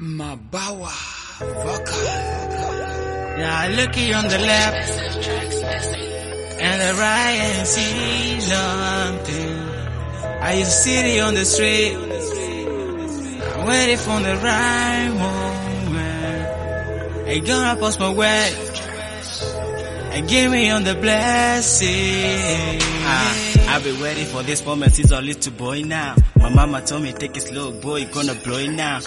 Mabawa Vocal. Yeah, looky on the left and the right and see nothing. I used to city on the street. I'm waiting for the right moment. Ain't gonna post my way and give me on the blessing. Ah, I've been waiting for this moment since a little boy now. My mama told me take it slow, boy, gonna blow it now.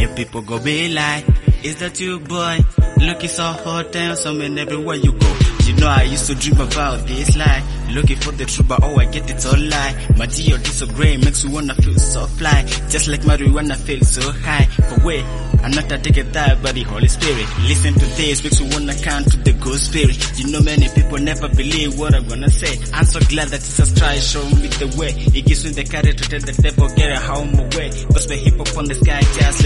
And people go be like, is that you, boy? Looking so hot and something everywhere you go. You know I used to dream about this life. Looking for the truth, but oh I get it all lie. My deal this so great, makes you wanna feel so fly. Just like marijuana feel so high. But wait, I'm not a ticket that but the Holy Spirit. Listen to this, makes you wanna count to the good spirit. You know many people never believe what I'm gonna say. I'm so glad that Jesus Christ showed me the way. He gives me the courage to tell the devil get a home away. Gospel hip hop on the sky just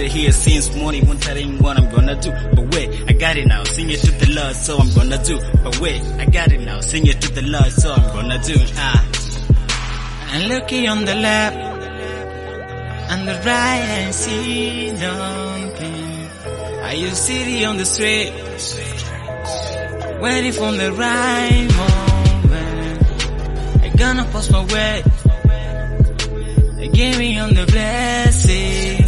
Been here since morning wondering what I'm gonna do. But wait, I got it now. Sing it to the Lord, so I'm gonna do. But wait, I got it now. Sing it to the Lord, so I'm gonna do. Ah. And looky on the left and the right and see nothing. I to city on the street waiting for the right moment. I gonna post my way. Gave me on the blessings.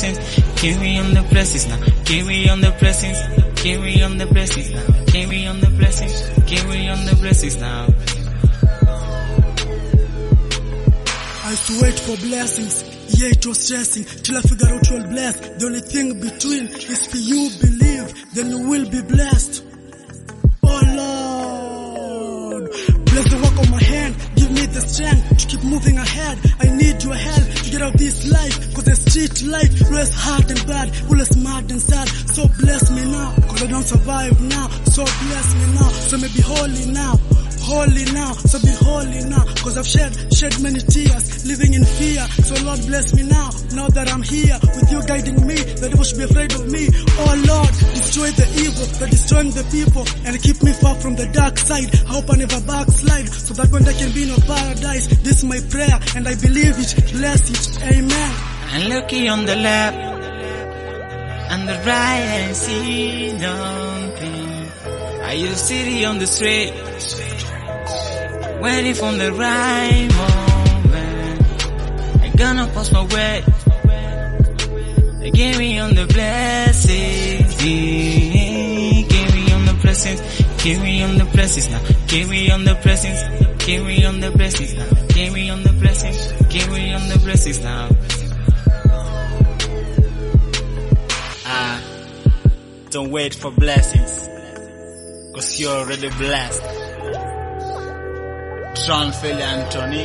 Blessings. Me on the blessings now. Me on the blessings. Me on the blessings now. Me on the blessings. Me on the blessings now. I used to wait for blessings. Yeah, it was stressing till I figure out you're blessed. The only thing between is for you believe, then you will be blessed. Oh Lord, bless the work of my hand. Give me the strength to keep moving ahead. I need your help to get out this life. The life was hard and bad, of smart and sad. So bless me now, cause I don't survive now. So bless me now, so may be holy now. Holy now, so be holy now, cause I've shed, shed many tears, living in fear. So Lord bless me now, now that I'm here, with you guiding me, the devil should be afraid of me. Oh Lord, destroy the evil, that destroying the people, and keep me far from the dark side. I hope I never backslide, so that when there can be no paradise, this is my prayer, and I believe it, bless it, amen. And looky on the left and the right and see nothing. I used city on the street waiting for the right moment. I gonna post my way. They gave me on the blessings. Give me on the blessings. Give me on the blessings now. Give me on the blessings. Give me on the blessings now. Give me on the blessings. Give me on the blessings now. Don't wait for blessings. Cause you're already blessed. Tron Philly Anthony,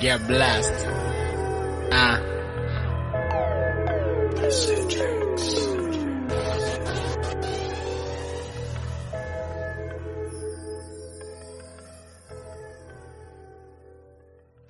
they're blessed.